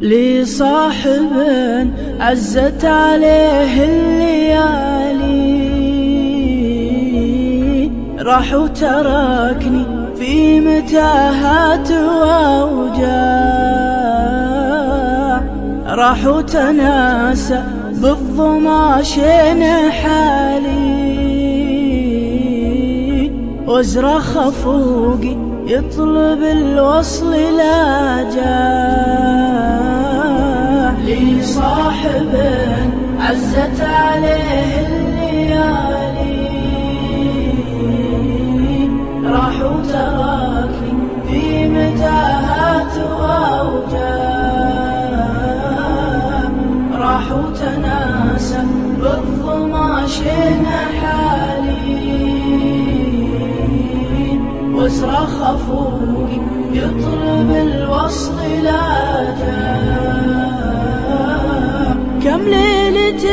لي صاحب عزت عليه الليالي. راح وتركني في متاهات وأوجاع. راح وتناسى بالظما شين حالي. وازرخ فوقي يطلب الوصل لا جاء لي صاحب عزت عليه الليالي. راح وتركني في متاهات وأوجاع راح وتناسى بالظما شين حالي. وصرخ فوقي يطلب الوصل لا جاء كم ليلة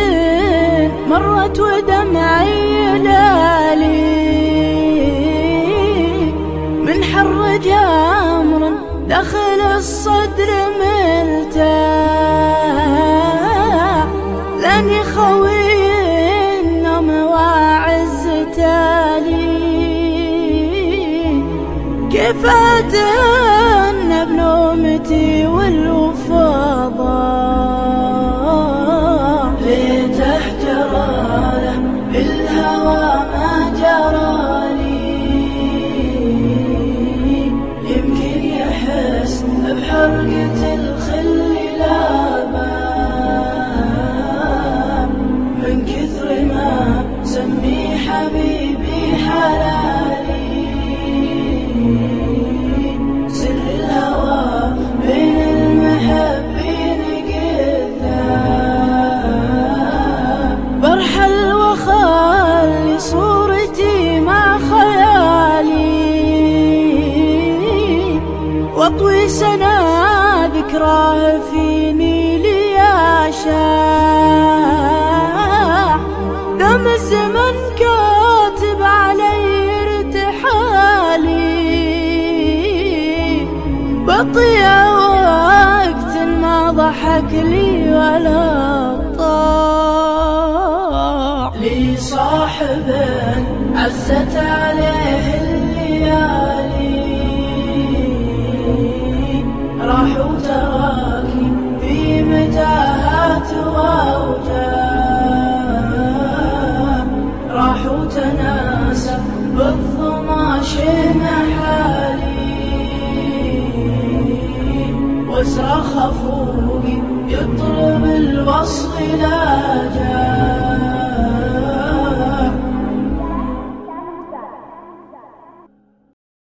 مرت ودمعي لالي من حر جامر دخل الصدر مرتاح لن يخوي النوم واعز تالي. كيف أتهنى ليت برحل وخلي صورتي مع خيالي. وأطوي سنا ذكراه فيني ليشاع دم الزمن كاتب علي ارتحالي. بطيع وقت ما ضحك لي ولا طاع لي صاحب عزت عليه الليالي. راح وتراكي في متاهات وأوجاع راح وتناسى بالظما شين حالي. وازرخ فوقي يطلب الوصل لا جاء.